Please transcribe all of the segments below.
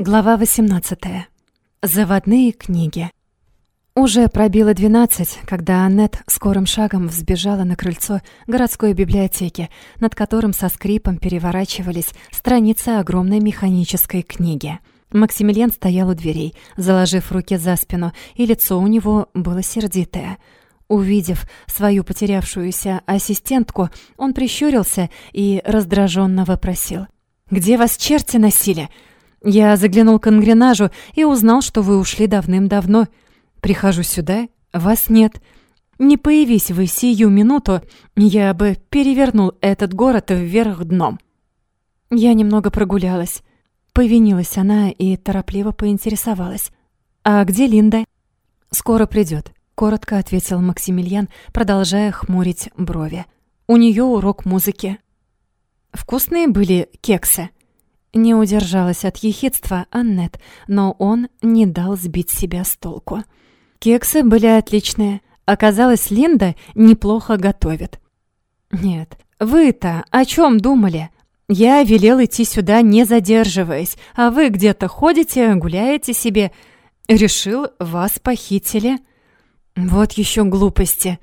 Глава 18. Заводные книги. Уже пробило 12, когда Аннет скорым шагом взбежала на крыльцо городской библиотеки, над которым со скрипом переворачивались страницы огромной механической книги. Максимилиан стоял у дверей, заложив руки за спину, и лицо у него было сердитое. Увидев свою потерявшуюся ассистентку, он прищурился и раздраженно вопросил. «Где вас черти носили?» Я заглянул к ангренажу и узнал, что вы ушли давным-давно. Прихожу сюда, вас нет. Не появись вы сию минуту, я бы перевернул этот город вверх дном. Я немного прогулялась. Повинилась она и торопливо поинтересовалась. «А где Линда?» «Скоро придет», — коротко ответил Максимилиан, продолжая хмурить брови. «У нее урок музыки». «Вкусные были кексы?» Не удержалась от ехидства Аннет, но он не дал сбить себя с толку. Кексы были отличные. Оказалось, Линда неплохо готовит. Нет, вы-то о чем думали? Я велел идти сюда, не задерживаясь, а вы где-то ходите, гуляете себе. Решил, вас похитили. Вот еще глупости.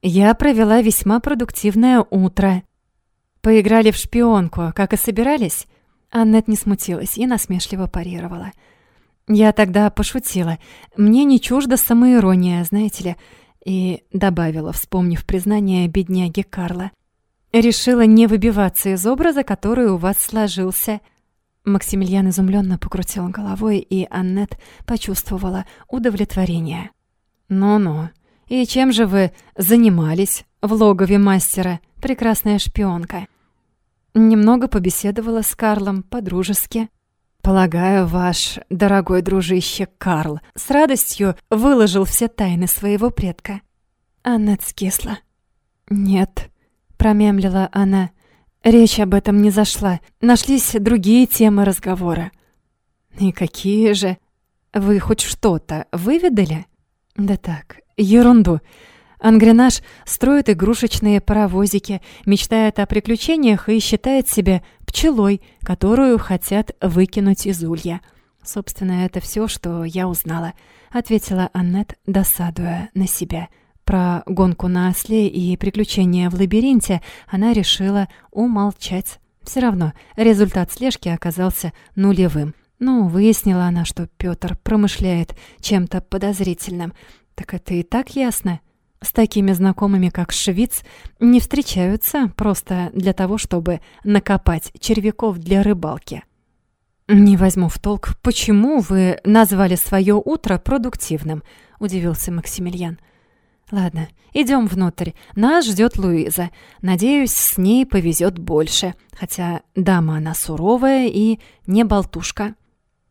Я провела весьма продуктивное утро. Поиграли в шпионку, как и собирались. Аннет не смутилась и насмешливо парировала. «Я тогда пошутила. Мне не чужда самоирония, знаете ли». И добавила, вспомнив признание бедняги Карла. «Решила не выбиваться из образа, который у вас сложился». Максимилиан изумленно покрутил головой, и Аннет почувствовала удовлетворение. «Ну-ну, и чем же вы занимались в логове мастера, прекрасная шпионка?» Немного побеседовала с Карлом по-дружески. Полагаю, ваш дорогой дружище Карл с радостью выложил все тайны своего предка. Аннет скисла. «Нет», — промямлила она, — «речь об этом не зашла. Нашлись другие темы разговора». «И какие же? Вы хоть что-то выведали?» «Да так, ерунду. Ангренаж строит игрушечные паровозики, мечтает о приключениях и считает себя пчелой, которую хотят выкинуть из улья. Собственно, это все, что я узнала, ответила Аннет, досадуя на себя. Про гонку на осле и приключения в лабиринте она решила умолчать. Все равно результат слежки оказался нулевым. Ну, выяснила она, что Пётр промышляет чем-то подозрительным. Так это и так ясно. С такими знакомыми, как Швиц, не встречаются просто для того, чтобы накопать червяков для рыбалки. «Не возьму в толк, почему вы назвали свое утро продуктивным?» — удивился Максимилиан. «Ладно, идем внутрь. Нас ждет Луиза. Надеюсь, с ней повезет больше. Хотя дама она суровая и не болтушка».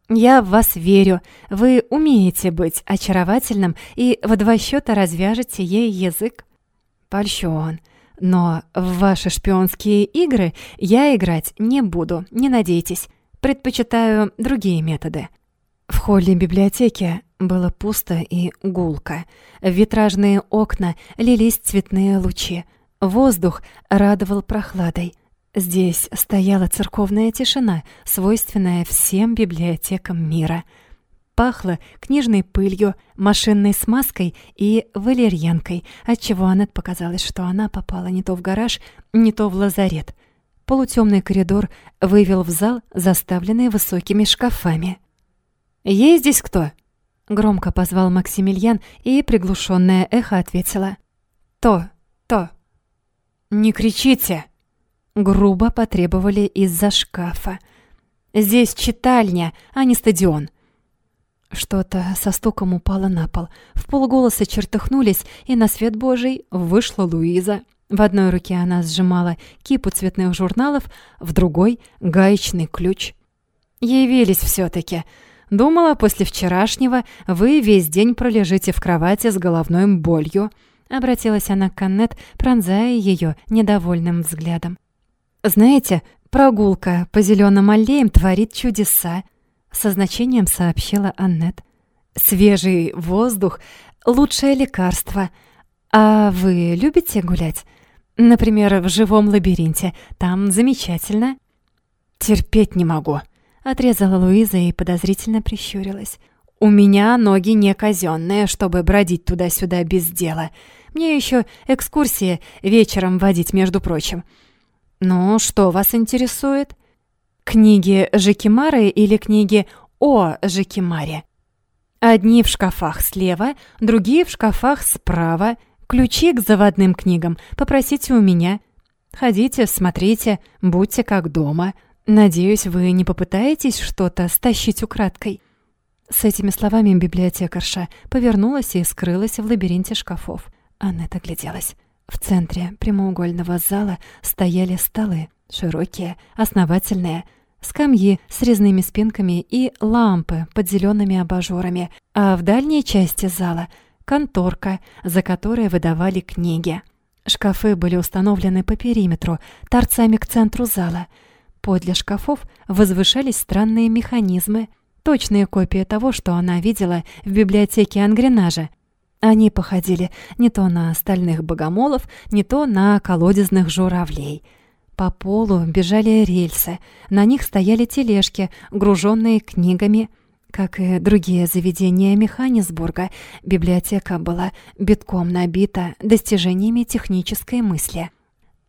«Я в вас верю. Вы умеете быть очаровательным и в два счета развяжете ей язык». «Польщен. Но в ваши шпионские игры я играть не буду, не надейтесь. Предпочитаю другие методы». В холле библиотеки было пусто и гулко. В витражные окна лились цветные лучи. Воздух радовал прохладой. Здесь стояла церковная тишина, свойственная всем библиотекам мира. Пахло книжной пылью, машинной смазкой и валерьянкой, отчего Аннет показалось, что она попала не то в гараж, не то в лазарет. Полутемный коридор вывел в зал, заставленный высокими шкафами. «Есть здесь кто?» — громко позвал Максимилиан, и приглушенное эхо ответило. «То, то». «Не кричите!» Грубо потребовали из-за шкафа. «Здесь читальня, а не стадион». Что-то со стуком упало на пол. В полголоса чертыхнулись, и на свет божий вышла Луиза. В одной руке она сжимала кипу цветных журналов, в другой — гаечный ключ. «Явились все-таки. Думала, после вчерашнего вы весь день пролежите в кровати с головной болью», — обратилась она к Аннет, пронзая ее недовольным взглядом. «Знаете, прогулка по зеленым аллеям творит чудеса», — со значением сообщила Аннет. «Свежий воздух — лучшее лекарство. А вы любите гулять? Например, в живом лабиринте. Там замечательно». «Терпеть не могу», — Отрезала Луиза и подозрительно прищурилась. «У меня ноги не казенные, чтобы бродить туда-сюда без дела. Мне еще экскурсии вечером водить, между прочим. Ну, что вас интересует? Книги Жикимары или книги о Жикимаре?» Одни в шкафах слева, другие в шкафах справа. Ключи к заводным книгам попросите у меня. Ходите, смотрите, будьте как дома. Надеюсь, вы не попытаетесь что-то стащить украдкой». С этими словами библиотекарша повернулась и скрылась в лабиринте шкафов. Аннет огляделась. В центре прямоугольного зала стояли столы, широкие, основательные, скамьи с резными спинками и лампы под зелеными абажурами, а в дальней части зала — конторка, за которой выдавали книги. Шкафы были установлены по периметру, торцами к центру зала. Подле шкафов возвышались странные механизмы, точные копии того, что она видела в библиотеке Ангренажа. Они походили не то на стальных богомолов, не то на колодезных журавлей — по полу бежали рельсы, на них стояли тележки, груженные книгами. Как и другие заведения Механисбурга, библиотека была битком набита достижениями технической мысли.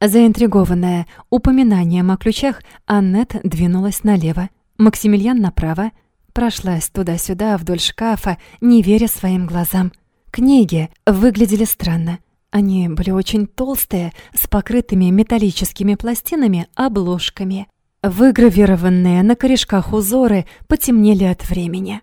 Заинтригованная упоминанием о ключах, Аннет двинулась налево, Максимилиан направо, прошлась туда-сюда вдоль шкафа, не веря своим глазам. Книги выглядели странно. Они были очень толстые, с покрытыми металлическими пластинами обложками. Выгравированные на корешках узоры потемнели от времени.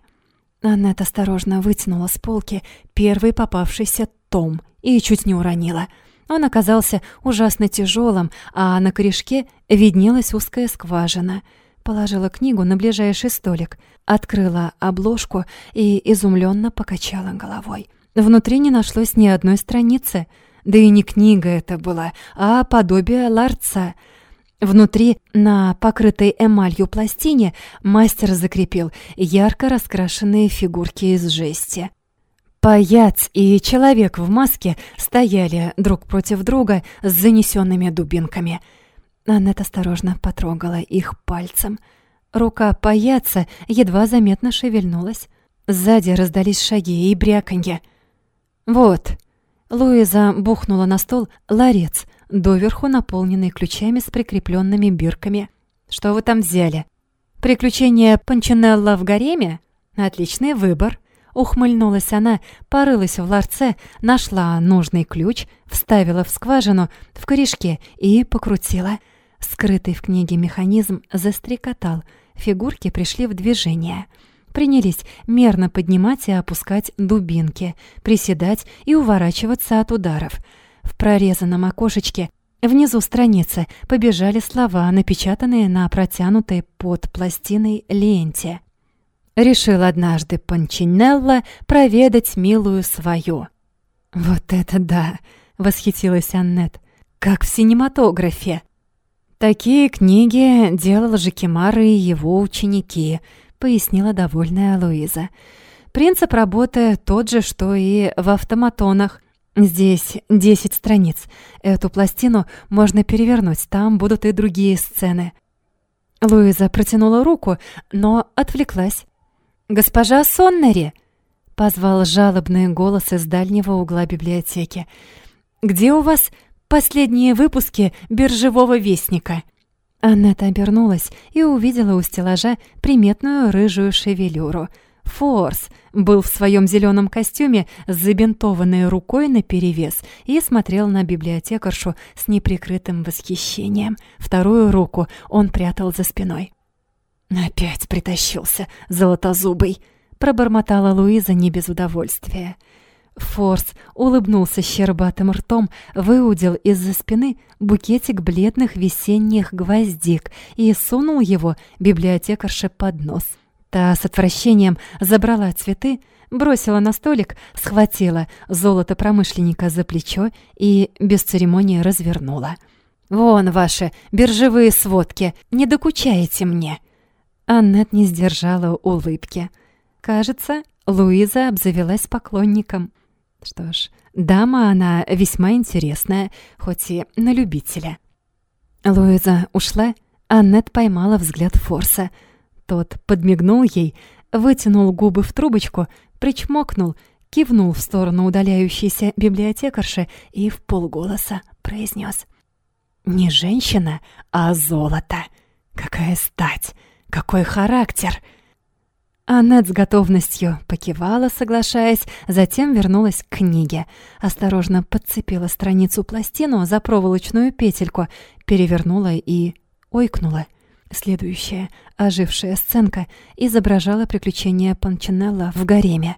Аннет осторожно вытянула с полки первый попавшийся том и чуть не уронила. Он оказался ужасно тяжелым, а на корешке виднелась узкая скважина. Положила книгу на ближайший столик, открыла обложку и изумленно покачала головой. Внутри не нашлось ни одной страницы, да и не книга это была, а подобие ларца. Внутри, на покрытой эмалью пластине, мастер закрепил ярко раскрашенные фигурки из жести. Паяц и человек в маске стояли друг против друга с занесенными дубинками. Аннет осторожно потрогала их пальцем. Рука паяца едва заметно шевельнулась. Сзади раздались шаги и бряканье — «Вот». Луиза бухнула на стол ларец, доверху наполненный ключами с прикрепленными бирками. «Что вы там взяли? Приключения Панчинелла в гареме? Отличный выбор». Ухмыльнулась она, порылась в ларце, нашла нужный ключ, вставила в скважину, в корешке и покрутила. Скрытый в книге механизм застрекотал, фигурки пришли в движение — принялись мерно поднимать и опускать дубинки, приседать и уворачиваться от ударов. В прорезанном окошечке внизу страницы побежали слова, напечатанные на протянутой под пластиной ленте. Решил однажды Панчинелло проведать милую свою. «Вот это да!» — восхитилась Аннет. «Как в синематографе!» Такие книги делал Жакимар и его ученики — пояснила довольная Луиза. Принцип работы тот же, что и в автоматонах. Здесь 10 страниц. Эту пластину можно перевернуть, там будут и другие сцены. Луиза протянула руку, но отвлеклась. «Госпожа Соннери!» — позвал жалобный голос из дальнего угла библиотеки. «Где у вас последние выпуски «Биржевого вестника»?» Аннета обернулась и увидела у стеллажа приметную рыжую шевелюру. Форс был в своем зеленом костюме с забинтованной рукой наперевес и смотрел на библиотекаршу с неприкрытым восхищением. Вторую руку он прятал за спиной. «Опять притащился, золотозубый!» — пробормотала Луиза не без удовольствия. Форс улыбнулся щербатым ртом, выудил из-за спины букетик бледных весенних гвоздик и сунул его библиотекарше под нос. Та с отвращением забрала цветы, бросила на столик, схватила золото промышленника за плечо и без церемонии развернула. «Вон ваши биржевые сводки, не докучаете мне!» Аннет не сдержала улыбки. Кажется, Луиза обзавелась поклонником. Что ж, дама она весьма интересная, хоть и на любителя. Луиза ушла, а Нет поймала взгляд Форса. Тот подмигнул ей, вытянул губы в трубочку, причмокнул, кивнул в сторону удаляющейся библиотекарши и в полголоса произнес: «Не женщина, а золото! Какая стать! Какой характер!» Аннет с готовностью покивала, соглашаясь, затем вернулась к книге. Осторожно подцепила страницу-пластину за проволочную петельку, перевернула и ойкнула. Следующая, ожившая сценка, изображала приключения Панчинелла в гареме.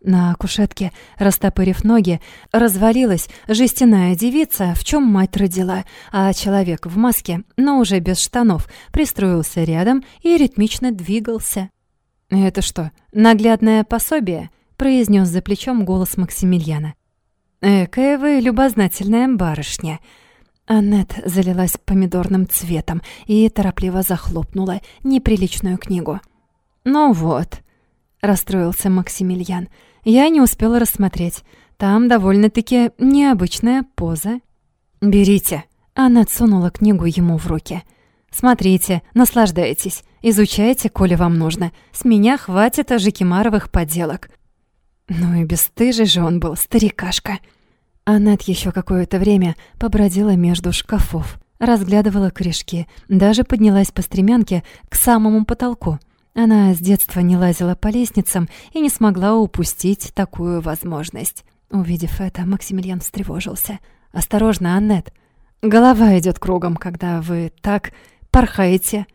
На кушетке, растопырив ноги, развалилась жестяная девица, в чем мать родила, а человек в маске, но уже без штанов, пристроился рядом и ритмично двигался. «Это что, наглядное пособие?» — произнес за плечом голос Максимилиана. «Экая вы любознательная барышня!» Аннет залилась помидорным цветом и торопливо захлопнула неприличную книгу. «Ну вот», — расстроился Максимилиан, — «я не успела рассмотреть. Там довольно-таки необычная поза». «Берите», — Аннет сунула книгу ему в руки. «Смотрите, наслаждайтесь. Изучайте, коли вам нужно. С меня хватит ажикимаровых поделок». Ну и бесстыжий же он был, старикашка. Аннет еще какое-то время побродила между шкафов, разглядывала корешки, даже поднялась по стремянке к самому потолку. Она с детства не лазила по лестницам и не смогла упустить такую возможность. Увидев это, Максимилиан встревожился. «Осторожно, Аннет! Голова идет кругом, когда вы так порхаете!»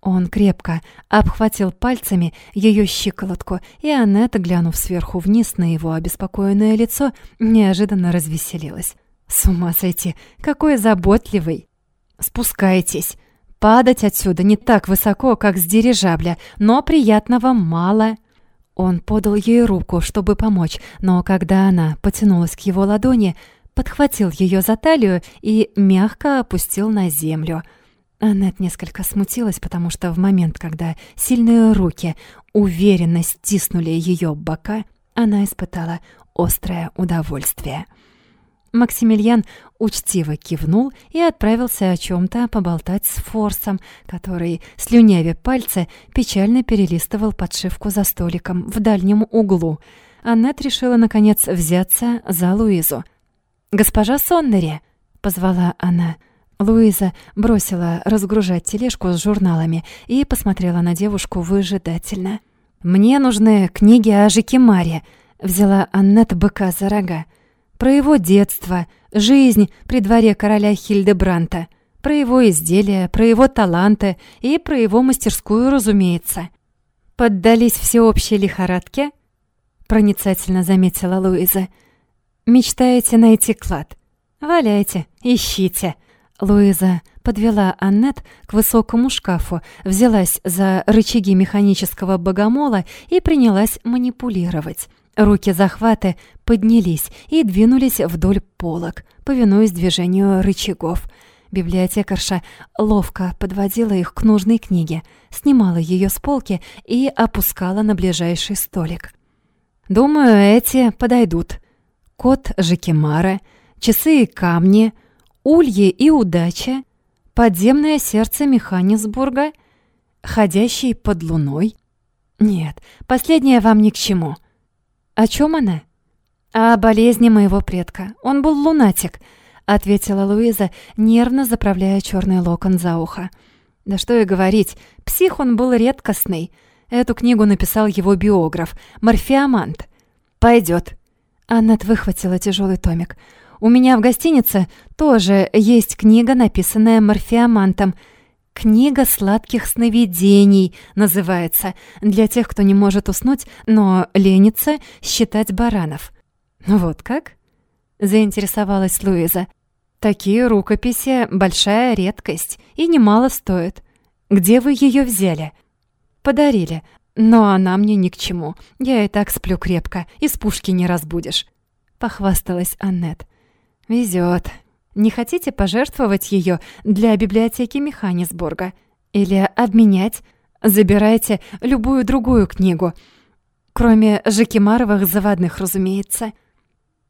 Он крепко обхватил пальцами ее щиколотку, и Аннета, глянув сверху вниз на его обеспокоенное лицо, неожиданно развеселилась. «С ума сойти! Какой заботливый!» «Спускайтесь! Падать отсюда не так высоко, как с дирижабля, но приятного мало!» Он подал ей руку, чтобы помочь, но когда она потянулась к его ладони, подхватил ее за талию и мягко опустил на землю — Аннет несколько смутилась, потому что в момент, когда сильные руки уверенно стиснули ее бока, она испытала острое удовольствие. Максимилиан учтиво кивнул и отправился о чем-то поболтать с Форсом, который, слюнявя пальцы, печально перелистывал подшивку за столиком в дальнем углу. Аннет решила, наконец, взяться за Луизу. «Госпожа Соннери!» — позвала она — Луиза бросила разгружать тележку с журналами и посмотрела на девушку выжидательно. «Мне нужны книги о Жикимаре», — взяла Аннет быка за рога. «Про его детство, жизнь при дворе короля Хильдебранта, про его изделия, про его таланты и про его мастерскую, разумеется». «Поддались всеобщей лихорадке?» — проницательно заметила Луиза. «Мечтаете найти клад? Валяйте, ищите». Луиза подвела Аннет к высокому шкафу, взялась за рычаги механического богомола и принялась манипулировать. Руки захваты поднялись и двинулись вдоль полок, повинуясь движению рычагов. Библиотекарша ловко подводила их к нужной книге, снимала ее с полки и опускала на ближайший столик. «Думаю, эти подойдут. Кот Жакимара, часы и камни — Ульи и удача, подземное сердце Механисбурга, ходящий под луной. Нет, последнее вам ни к чему. О чем она? О болезни моего предка. Он был лунатик, ответила Луиза, нервно заправляя черный локон за ухо. Да что и говорить, псих он был редкостный. Эту книгу написал его биограф, Морфеомант. Пойдет. Аннет выхватила тяжелый томик. У меня в гостинице тоже есть книга, написанная морфеомантом. «Книга сладких сновидений» называется, для тех, кто не может уснуть, но ленится считать баранов. «Вот как?» — заинтересовалась Луиза. «Такие рукописи — большая редкость и немало стоят. Где вы ее взяли?» «Подарили, но она мне ни к чему. Я и так сплю крепко, из пушки не разбудишь», — похвасталась Аннет. Везет. Не хотите пожертвовать ее для библиотеки Механисбурга? Или обменять? Забирайте любую другую книгу. Кроме Жакимаровых заводных, разумеется.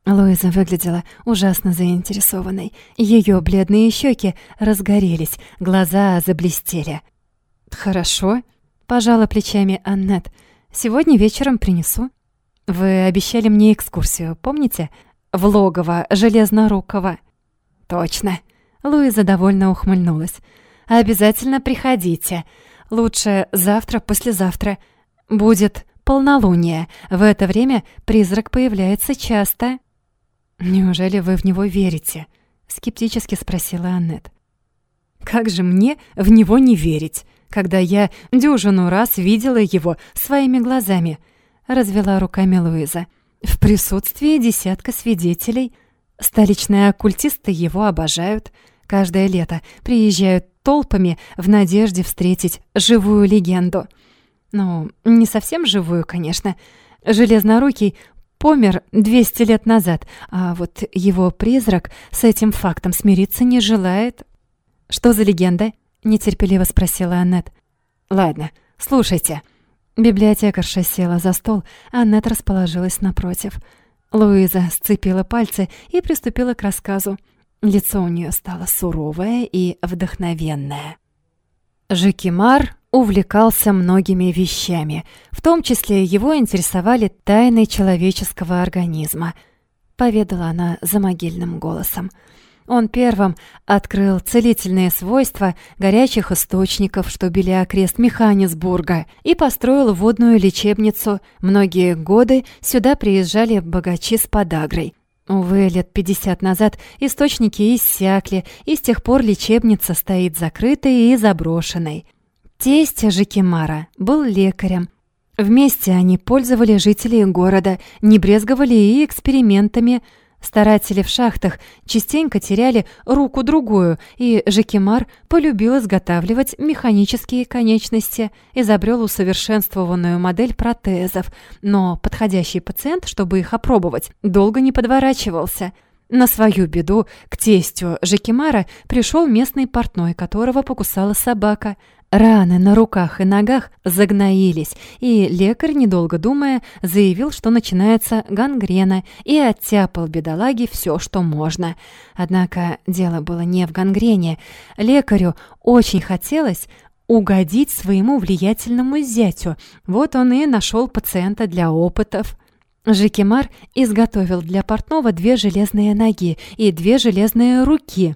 Луиза выглядела ужасно заинтересованной. Ее бледные щеки разгорелись, глаза заблестели. «Хорошо», Пожала плечами Аннет. «Сегодня вечером принесу». «Вы обещали мне экскурсию, помните? В логово Железнорукого». «Точно». Луиза довольно ухмыльнулась. «Обязательно приходите. Лучше завтра-послезавтра. Будет полнолуние. В это время призрак появляется часто». «Неужели вы в него верите?» — скептически спросила Аннет. «Как же мне в него не верить, когда я дюжину раз видела его своими глазами?» — развела руками Луиза. «В присутствии десятка свидетелей. Столичные оккультисты его обожают. Каждое лето приезжают толпами в надежде встретить живую легенду. Ну, не совсем живую, конечно. Железнорукий помер 200 лет назад, а вот его призрак с этим фактом смириться не желает. «Что за легенда?» — нетерпеливо спросила Аннет. «Ладно, слушайте». Библиотекарша села за стол, а Аннет расположилась напротив. Луиза сцепила пальцы и приступила к рассказу. Лицо у нее стало суровое и вдохновенное. Жикимар увлекался многими вещами, в том числе его интересовали тайны человеческого организма, поведала она за могильным голосом. Он первым открыл целительные свойства горячих источников, что били окрест Механисбурга, и построил водную лечебницу. Многие годы сюда приезжали богачи с подагрой. Увы, лет пятьдесят назад источники иссякли, и с тех пор лечебница стоит закрытой и заброшенной. Тесть Жикимара был лекарем. Вместе они пользовали жителей города, не брезговали и экспериментами. Старатели в шахтах частенько теряли руку-другую, и Жикимар полюбил изготавливать механические конечности, изобрел усовершенствованную модель протезов, но подходящий пациент, чтобы их опробовать, долго не подворачивался – на свою беду к тестю Жекимара пришел местный портной, которого покусала собака. Раны на руках и ногах загноились, и лекарь, недолго думая, заявил, что начинается гангрена, и оттяпал бедолаге все, что можно. Однако дело было не в гангрене. Лекарю очень хотелось угодить своему влиятельному зятю. Вот он и нашел пациента для опытов. Жикимар изготовил для портного две железные ноги и две железные руки.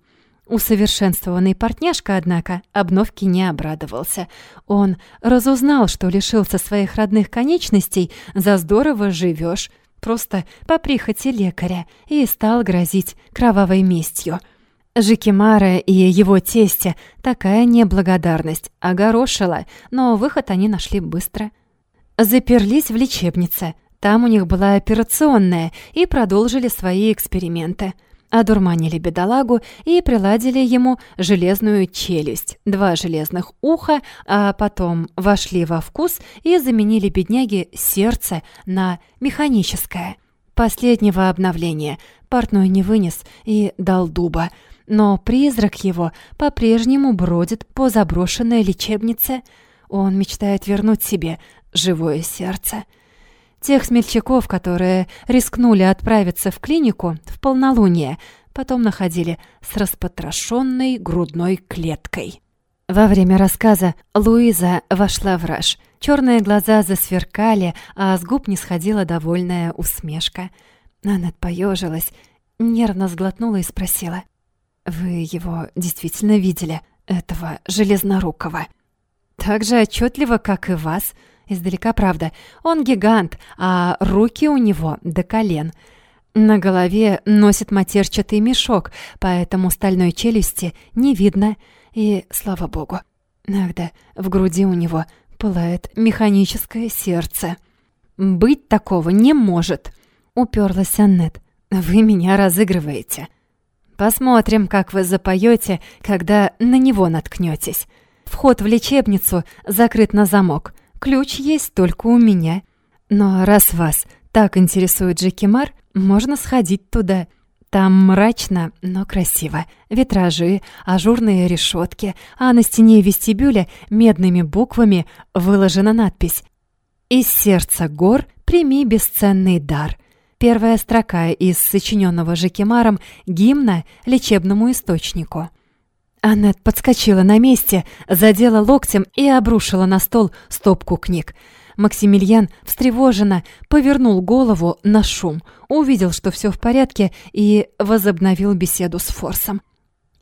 Усовершенствованный портняшка, однако, обновки не обрадовался. Он разузнал, что лишился своих родных конечностей, за здорово живешь, просто по прихоти лекаря, и стал грозить кровавой местью. Жикимара и его тестя такая неблагодарность огорошила, но выход они нашли быстро. Заперлись в лечебнице – там у них была операционная, и продолжили свои эксперименты. Одурманили бедолагу и приладили ему железную челюсть, два железных уха, а потом вошли во вкус и заменили бедняге сердце на механическое. Последнего обновления портной не вынес и дал дуба, но призрак его по-прежнему бродит по заброшенной лечебнице. Он мечтает вернуть себе живое сердце. Тех смельчаков, которые рискнули отправиться в клинику в полнолуние, потом находили с распотрошенной грудной клеткой. Во время рассказа Луиза вошла в раж. Черные глаза засверкали, а с губ не сходила довольная усмешка. Нанет поежилась, нервно сглотнула и спросила. «Вы его действительно видели, этого железнорукого?» «Так же отчетливо, как и вас», Издалека, правда. Он гигант, а руки у него до колен. На голове носит матерчатый мешок, поэтому стальной челюсти не видно. И слава богу. Ах да, в груди у него пылает механическое сердце. «Быть такого не может!» — уперлась Аннет. «Вы меня разыгрываете. Посмотрим, как вы запоете, когда на него наткнетесь. Вход в лечебницу закрыт на замок. Ключ есть только у меня. Но раз вас так интересует Джекимар, можно сходить туда. Там мрачно, но красиво. Витражи, ажурные решетки, а на стене вестибюля медными буквами выложена надпись «Из сердца гор прими бесценный дар». Первая строка из сочиненного Жекимаром гимна лечебному источнику. Аннет подскочила на месте, задела локтем и обрушила на стол стопку книг. Максимилиан встревоженно повернул голову на шум, увидел, что все в порядке, и возобновил беседу с Форсом.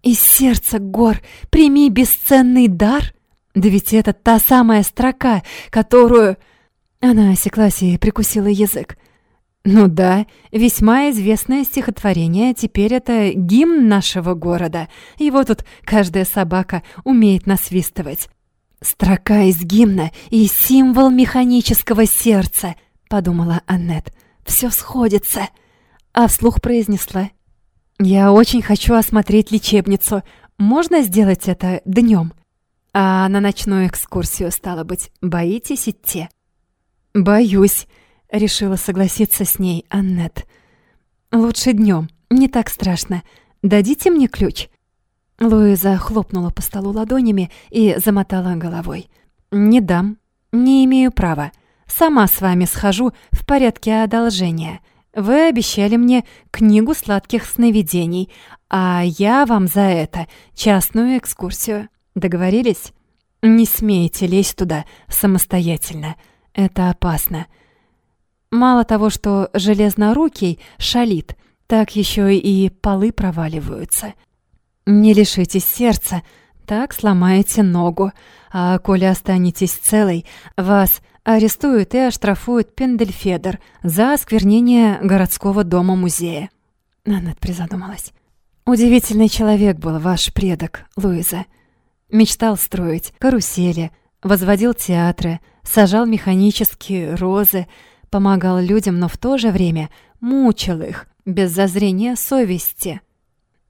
«Из сердца гор прими бесценный дар? Да ведь это та самая строка, которую...» Она осеклась и прикусила язык. Ну да, весьма известное стихотворение, теперь это гимн нашего города. Его тут каждая собака умеет насвистывать. «Строка из гимна и символ механического сердца», — подумала Аннет. «Все сходится». А вслух произнесла. «Я очень хочу осмотреть лечебницу. Можно сделать это днем? А на ночную экскурсию, стало быть, боитесь идти?» «Боюсь», — решила согласиться с ней Аннет. «Лучше днем, не так страшно. Дадите мне ключ?» Луиза хлопнула по столу ладонями и замотала головой. «Не дам. Не имею права. Сама с вами схожу в порядке одолжения. Вы обещали мне книгу сладких сновидений, а я вам за это частную экскурсию. Договорились? Не смейте лезть туда самостоятельно. Это опасно. Мало того, что железнорукий шалит, так еще и полы проваливаются. Не лишитесь сердца, так сломаете ногу, а коли останетесь целой, вас арестуют и оштрафуют Пендельфедер за осквернение городского дома-музея. Аннет призадумалась. Удивительный человек был ваш предок, Луиза. Мечтал строить карусели, возводил театры, сажал механические розы, помогал людям, но в то же время мучил их без зазрения совести.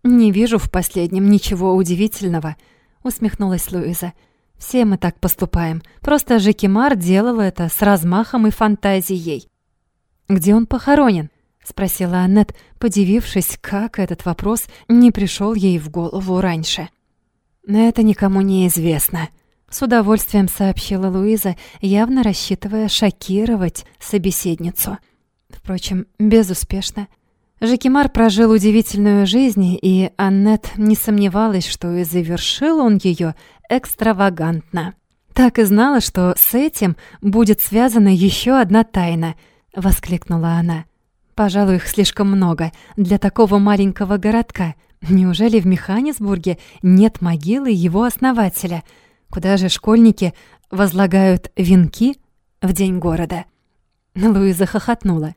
«Не вижу в последнем ничего удивительного», — усмехнулась Луиза. «Все мы так поступаем. Просто Жекимар делал это с размахом и фантазией». «Где он похоронен?» — спросила Аннет, подивившись, как этот вопрос не пришел ей в голову раньше. «Это никому не известно», — с удовольствием сообщила Луиза, явно рассчитывая шокировать собеседницу. Впрочем, безуспешно. Жакимар прожил удивительную жизнь, и Аннет не сомневалась, что и завершил он ее экстравагантно. «Так и знала, что с этим будет связана еще одна тайна», — воскликнула она. «Пожалуй, их слишком много для такого маленького городка. Неужели в Механисбурге нет могилы его основателя? Куда же школьники возлагают венки в день города?» Луиза хохотнула.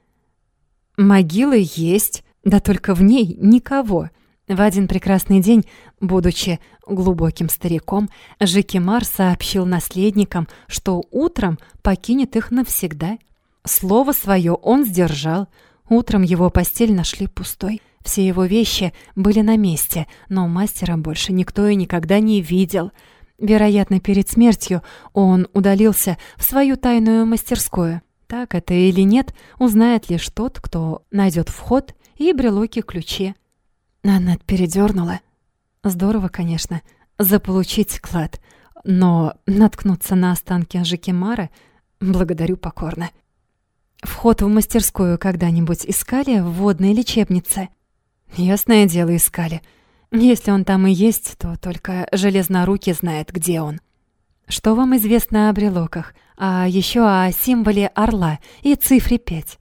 Могила есть, да только в ней никого. В один прекрасный день, будучи глубоким стариком, Жикимар сообщил наследникам, что утром покинет их навсегда. Слово свое он сдержал. Утром его постель нашли пустой. Все его вещи были на месте, но мастера больше никто и никогда не видел. Вероятно, перед смертью он удалился в свою тайную мастерскую. Так это или нет, узнает лишь тот, кто найдет вход и брелоки-ключи. Аннет передернула. Здорово, конечно, заполучить клад, но наткнуться на останки Жикимара благодарю покорно. Вход в мастерскую когда-нибудь искали в водной лечебнице? Ясное дело, искали. Если он там и есть, то только железнорукий знает, где он. Что вам известно о брелоках? а еще о символе орла и цифре 5.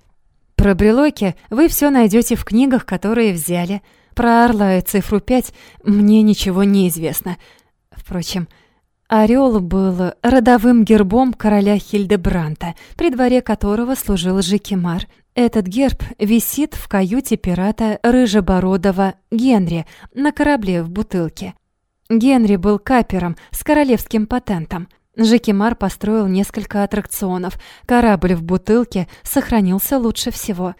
Про брелоки вы все найдете в книгах, которые взяли. Про орла и цифру 5 мне ничего не известно. Впрочем, Орел был родовым гербом короля Хильдебранта, при дворе которого служил Жикимар. Этот герб висит в каюте пирата Рыжебородова Генри на корабле в бутылке. Генри был капером с королевским патентом. Жекимар построил несколько аттракционов. Корабль в бутылке сохранился лучше всего.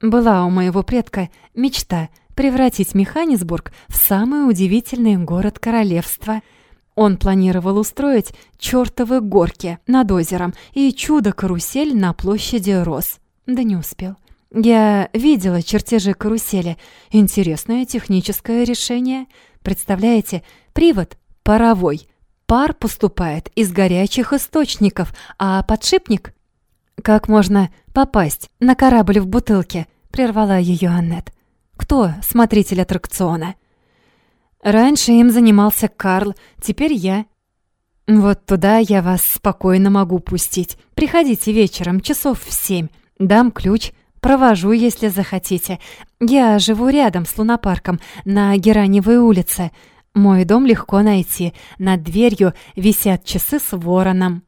Была у моего предка мечта превратить Механисбург в самый удивительный город королевства. Он планировал устроить чёртовы горки над озером и чудо-карусель на площади Рос. Да не успел. Я видела чертежи карусели. Интересное техническое решение. Представляете, привод паровой — Пар поступает из горячих источников, а подшипник... «Как можно попасть на корабль в бутылке?» — прервала ее Аннет. «Кто смотритель аттракциона?» Раньше им занимался Карл, теперь я. Вот туда я вас спокойно могу пустить. Приходите вечером, часов в семь. Дам ключ, провожу, если захотите. Я живу рядом с лунопарком на Гераневой улице. Мой дом легко найти. Над дверью висят часы с вороном.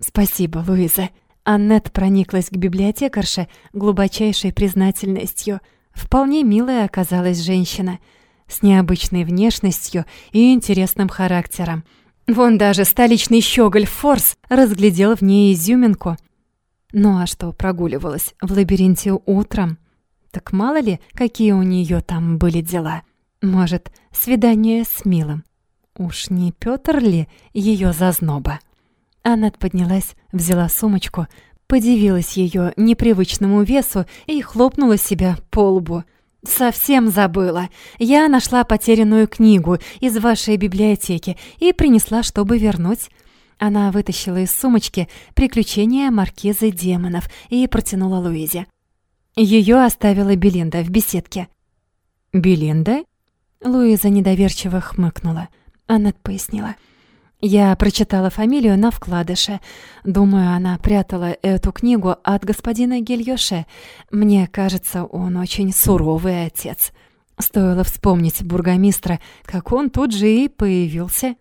Спасибо, Луиза. Аннет прониклась к библиотекарше глубочайшей признательностью. Вполне милая оказалась женщина, с необычной внешностью и интересным характером. Вон даже столичный щеголь Форс разглядел в ней изюминку. Ну а что прогуливалась в лабиринте утром? Так мало ли, какие у нее там были дела. Может, свидание с Милом. Уж не Пётр ли ее зазноба? Аннет поднялась, взяла сумочку, подивилась ее непривычному весу и хлопнула себя по лбу. «Совсем забыла. Я нашла потерянную книгу из вашей библиотеки и принесла, чтобы вернуть». Она вытащила из сумочки «Приключения маркизы демонов» и протянула Луизе. Ее оставила Белинда в беседке. «Белинда?» Луиза недоверчиво хмыкнула. Аннет пояснила. Я прочитала фамилию на вкладыше. Думаю, она прятала эту книгу от господина Гильёше. Мне кажется, он очень суровый отец. Стоило вспомнить бургомистра, как он тут же и появился.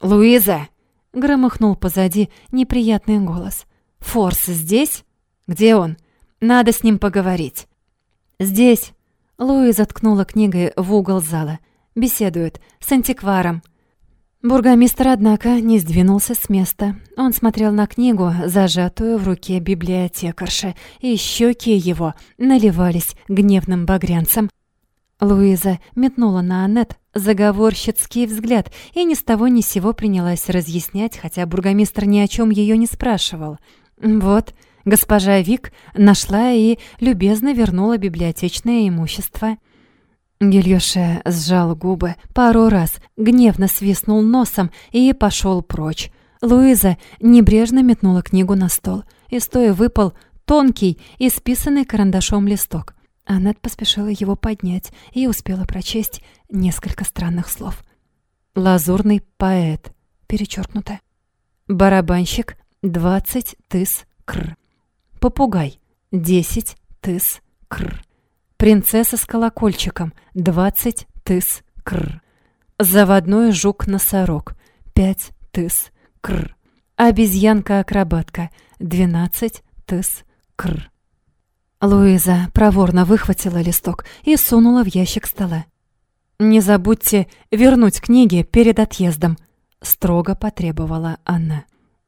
«Луиза!» — громыхнул позади неприятный голос. «Форс здесь? Где он? Надо с ним поговорить». «Здесь». Луиза ткнула книгой в угол зала. «Беседует с антикваром». Бургомистр, однако, не сдвинулся с места. Он смотрел на книгу, зажатую в руке библиотекарши, и щеки его наливались гневным багрянцем. Луиза метнула на Аннет заговорщицкий взгляд и ни с того ни сего принялась разъяснять, хотя бургомистр ни о чем ее не спрашивал. Вот, госпожа Вик нашла и любезно вернула библиотечное имущество. Гильёше сжал губы пару раз, гневно свистнул носом и пошел прочь. Луиза небрежно метнула книгу на стол, и стоя выпал тонкий, исписанный карандашом листок. Аннет поспешила его поднять и успела прочесть несколько странных слов. «Лазурный поэт», перечеркнуто. «Барабанщик, 20 тыс кр». «Попугай, 10 тыс кр». Принцесса с колокольчиком, 20 тыс кр. Заводной жук-носорог, 5 тыс кр. Обезьянка-акробатка, 12 тыс кр. Луиза проворно выхватила листок и сунула в ящик стола. «Не забудьте вернуть книги перед отъездом», — строго потребовала она.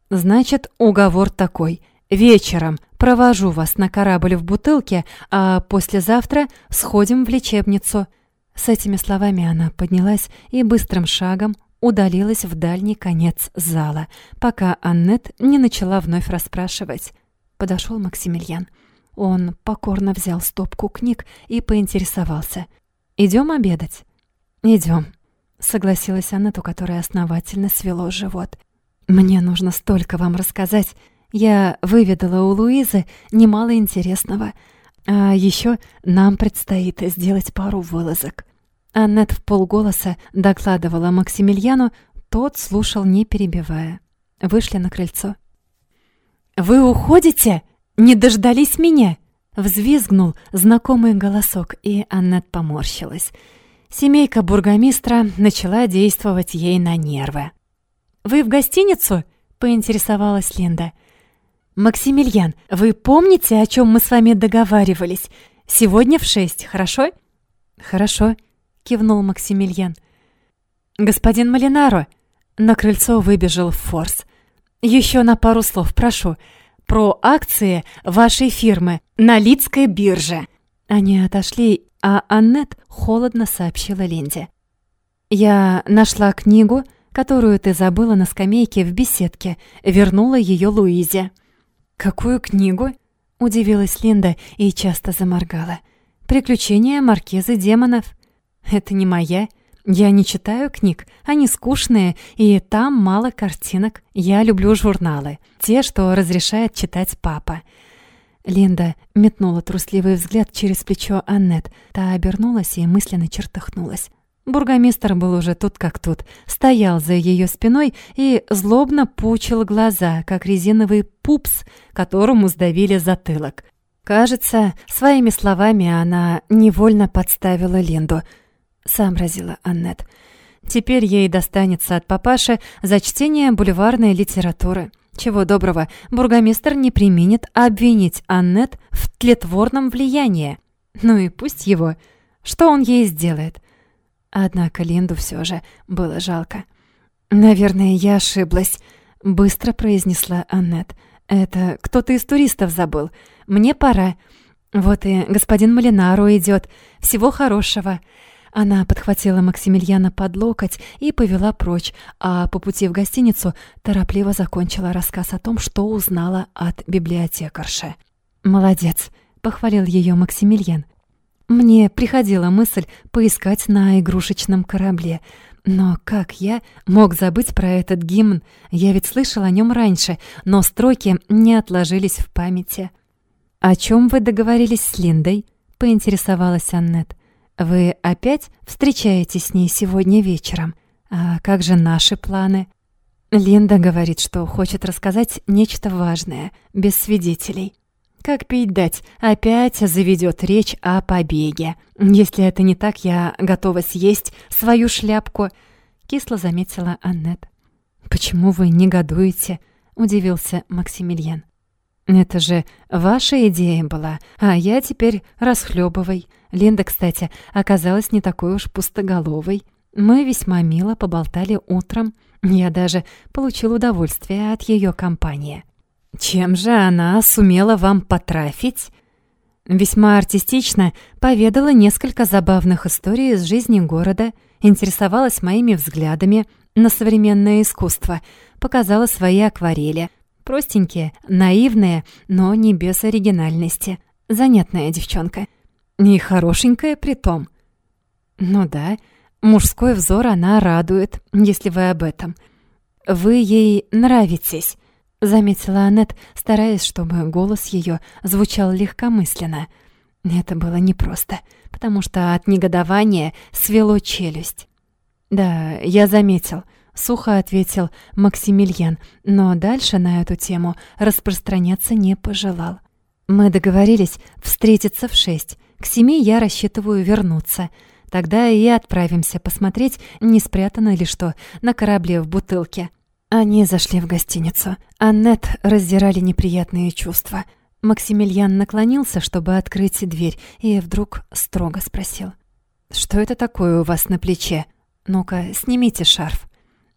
«Значит, уговор такой — Вечером провожу вас на корабль в бутылке, а послезавтра сходим в лечебницу». С этими словами она поднялась и быстрым шагом удалилась в дальний конец зала, пока Аннет не начала вновь расспрашивать. Подошел Максимилиан. Он покорно взял стопку книг и поинтересовался. «Идем обедать?» «Идем», — согласилась Аннет, у которой основательно свело живот. «Мне нужно столько вам рассказать. Я выведала у Луизы немало интересного. А еще нам предстоит сделать пару вылазок. Аннет в полголоса докладывала Максимилиану, тот слушал, не перебивая. Вышли на крыльцо. «Вы уходите? Не дождались меня?» Взвизгнул знакомый голосок, и Аннет поморщилась. Семейка бургомистра начала действовать ей на нервы. «Вы в гостиницу?» — поинтересовалась Линда. «Максимилиан, вы помните, о чем мы с вами договаривались? Сегодня в шесть, хорошо?» «Хорошо», — кивнул Максимилиан. «Господин Малинаро!» На крыльцо выбежал Форс. «Еще на пару слов, прошу. Про акции вашей фирмы на Лидской бирже». Они отошли, а Аннет холодно сообщила Ленде. «Я нашла книгу, которую ты забыла на скамейке в беседке, вернула ее Луизе». «Какую книгу?» — удивилась Линда и часто заморгала. «Приключения маркизы демонов». «Это не моя. Я не читаю книг. Они скучные, и там мало картинок. Я люблю журналы. Те, что разрешает читать папа». Линда метнула трусливый взгляд через плечо Аннет. Та обернулась и мысленно чертыхнулась. Бургомистр был уже тут как тут, стоял за ее спиной и злобно пучил глаза, как резиновый пупс, которому сдавили затылок. Кажется, своими словами она невольно подставила Линду. Сообразила Аннет. Теперь ей достанется от папаши за чтение бульварной литературы. Чего доброго, бургомистр не применит обвинить Аннет в тлетворном влиянии. Ну и пусть его. Что он ей сделает? Однако Линду все же было жалко. «Наверное, я ошиблась», — быстро произнесла Аннет. «Это кто-то из туристов забыл. Мне пора. Вот и господин Малинару идет. Всего хорошего». Она подхватила Максимилиана под локоть и повела прочь, а по пути в гостиницу торопливо закончила рассказ о том, что узнала от библиотекарши. «Молодец», — похвалил ее Максимилиан. Мне приходила мысль поискать на игрушечном корабле. Но как я мог забыть про этот гимн? Я ведь слышал о нем раньше, но строки не отложились в памяти. «О чем вы договорились с Линдой?» — поинтересовалась Аннет. «Вы опять встречаетесь с ней сегодня вечером? А как же наши планы?» Линда говорит, что хочет рассказать нечто важное, без свидетелей. Как пить дать, опять заведет речь о побеге. Если это не так, я готова съесть свою шляпку, кисло заметила Аннет. Почему вы негодуете? удивился Максимилиан. Это же ваша идея была, а я теперь расхлебывай. Линда, кстати, оказалась не такой уж пустоголовой. Мы весьма мило поболтали утром. Я даже получил удовольствие от ее компании. Чем же она сумела вам потрафить? Весьма артистично поведала несколько забавных историй из жизни города, интересовалась моими взглядами на современное искусство, показала свои акварели. Простенькие, наивные, но не без оригинальности. Занятная девчонка. И хорошенькая при том. Ну да, мужской взор она радует, если вы об этом. Вы ей нравитесь заметила Аннет, стараясь, чтобы голос ее звучал легкомысленно. Это было непросто, потому что от негодования свело челюсть. «Да, я заметил», — сухо ответил Максимилиан, но дальше на эту тему распространяться не пожелал. «Мы договорились встретиться в шесть. К семи я рассчитываю вернуться. Тогда и отправимся посмотреть, не спрятано ли что на корабле в бутылке. Они зашли в гостиницу. Аннет раздирали неприятные чувства. Максимилиан наклонился, чтобы открыть дверь, и вдруг строго спросил. «Что это такое у вас на плече? Ну-ка, снимите шарф».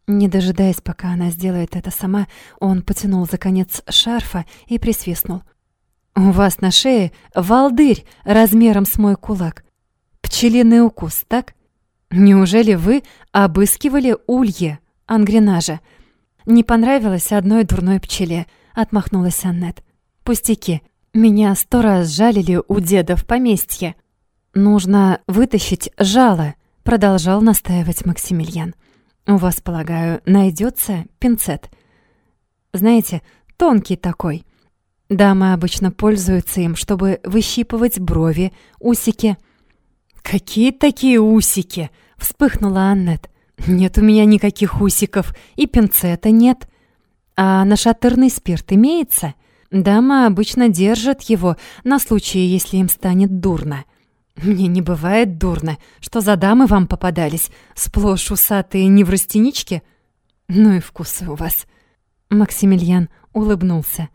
Не дожидаясь, пока она сделает это сама, он потянул за конец шарфа и присвистнул. «У вас на шее волдырь размером с мой кулак. Пчелиный укус, так? Неужели вы обыскивали улье, ангренажа?» Не понравилось одной дурной пчеле, отмахнулась Аннет. Пустяки. Меня сто раз жалили у деда в поместье. Нужно вытащить жало, продолжал настаивать Максимилиан. У вас, полагаю, найдется пинцет. Знаете, тонкий такой. Дамы обычно пользуются им, чтобы выщипывать брови, усики. Какие такие усики? вспыхнула Аннет. «Нет у меня никаких усиков, и пинцета нет. А нашатырный спирт имеется? Дамы обычно держат его на случай, если им станет дурно». «Мне не бывает дурно. Что за дамы вам попадались? Сплошь усатые неврастенички?» «Ну и вкусы у вас». Максимилиан улыбнулся.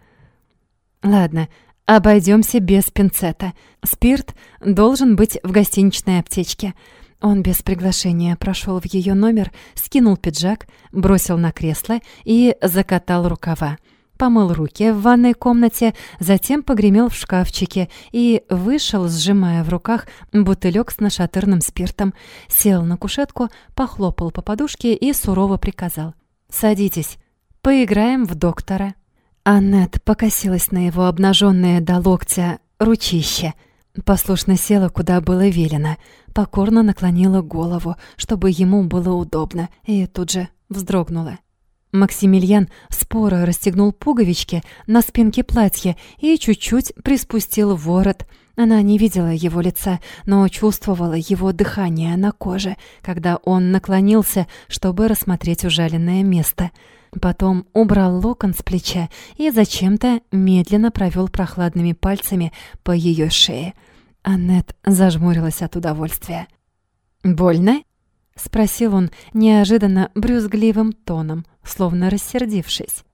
«Ладно, обойдемся без пинцета. Спирт должен быть в гостиничной аптечке. Он без приглашения прошел в ее номер, скинул пиджак, бросил на кресло и закатал рукава. Помыл руки в ванной комнате, затем погремел в шкафчике и вышел, сжимая в руках бутылек с нашатырным спиртом. Сел на кушетку, похлопал по подушке и сурово приказал. «Садитесь, поиграем в доктора». Аннет покосилась на его обнаженное до локтя ручище — Послушно села, куда было велено, покорно наклонила голову, чтобы ему было удобно, и тут же вздрогнула. Максимилиан споро расстегнул пуговички на спинке платья и чуть-чуть приспустил ворот. Она не видела его лица, но чувствовала его дыхание на коже, когда он наклонился, чтобы рассмотреть ужаленное место. Потом убрал локон с плеча и зачем-то медленно провел прохладными пальцами по ее шее. Аннет зажмурилась от удовольствия. «Больно?» — спросил он неожиданно брюзгливым тоном, словно рассердившись.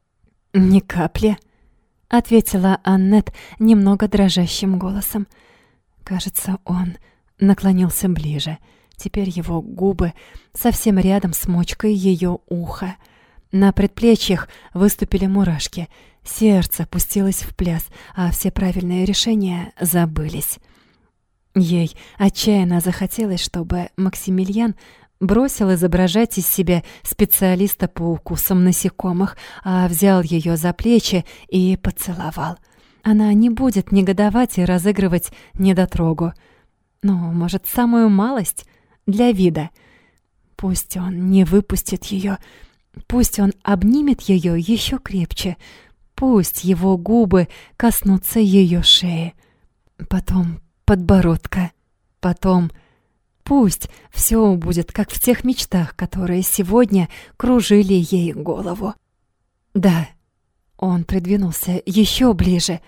«Ни капли», — ответила Аннет немного дрожащим голосом. Кажется, он наклонился ближе. Теперь его губы совсем рядом с мочкой ее уха. На предплечьях выступили мурашки. Сердце пустилось в пляс, а все правильные решения забылись. Ей отчаянно захотелось, чтобы Максимилиан бросил изображать из себя специалиста по укусам насекомых, а взял ее за плечи и поцеловал. Она не будет негодовать и разыгрывать недотрогу. Ну, может, самую малость для вида. Пусть он не выпустит ее, пусть он обнимет ее еще крепче, пусть его губы коснутся ее шеи. Потом подбородка, потом Пусть все будет, как в тех мечтах, которые сегодня кружили ей голову. Да, он придвинулся еще ближе.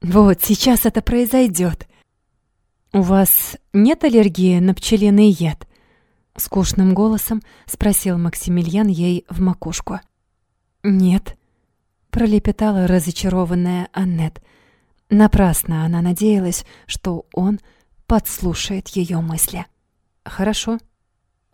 Вот сейчас это произойдет. У вас нет аллергии на пчелиный яд? Скучным голосом спросил Максимилиан ей в макушку. Нет, пролепетала разочарованная Аннет. Напрасно она надеялась, что он подслушает ее мысли. «Хорошо».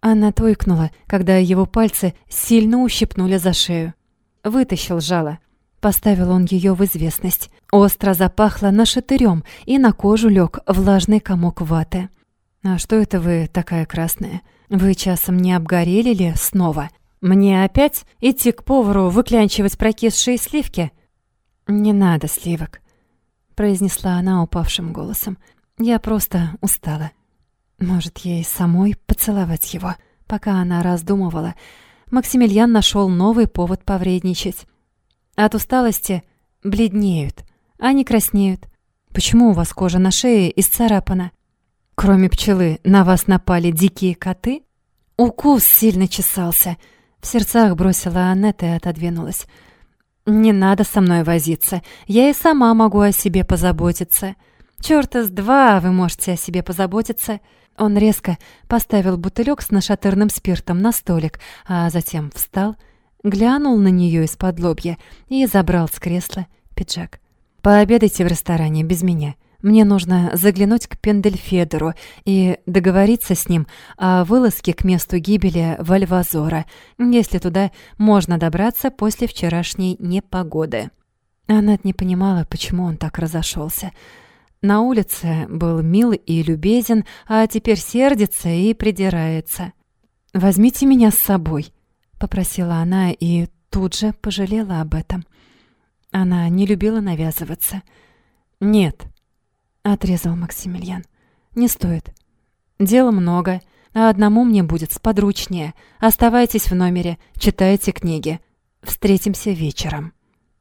Она тойкнула, когда его пальцы сильно ущипнули за шею. Вытащил жало. Поставил он ее в известность. Остро запахло нашатырем, и на кожу лег влажный комок ваты. «А что это вы такая красная? Вы часом не обгорели ли снова? Мне опять идти к повару выклянчивать прокисшие сливки?» «Не надо сливок», — произнесла она упавшим голосом. «Я просто устала». Может, ей самой поцеловать его? Пока она раздумывала, Максимилиан нашел новый повод повредничать. От усталости бледнеют, а не краснеют. Почему у вас кожа на шее исцарапана? Кроме пчелы, на вас напали дикие коты? Укус сильно чесался. В сердцах бросила Аннет и отодвинулась. «Не надо со мной возиться. Я и сама могу о себе позаботиться. Чёрта с два вы можете о себе позаботиться». Он резко поставил бутылек с нашатырным спиртом на столик, а затем встал, глянул на нее из-под лобья и забрал с кресла пиджак. «Пообедайте в ресторане без меня. Мне нужно заглянуть к Пендельфедеру и договориться с ним о вылазке к месту гибели Вальвазора, если туда можно добраться после вчерашней непогоды». Аннет не понимала, почему он так разошелся. На улице был мил и любезен, а теперь сердится и придирается. «Возьмите меня с собой», — попросила она и тут же пожалела об этом. Она не любила навязываться. «Нет», — отрезал Максимилиан, — «не стоит. Дела много, а одному мне будет сподручнее. Оставайтесь в номере, читайте книги. Встретимся вечером».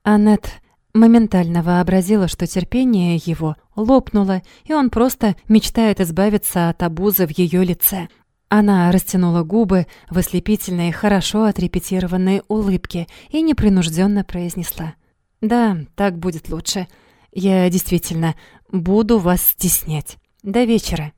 Аннет моментально вообразила, что терпение его лопнуло, и он просто мечтает избавиться от обуза в ее лице. Она растянула губы в ослепительной, хорошо отрепетированной улыбке и непринужденно произнесла. «Да, так будет лучше. Я действительно буду вас стеснять. До вечера».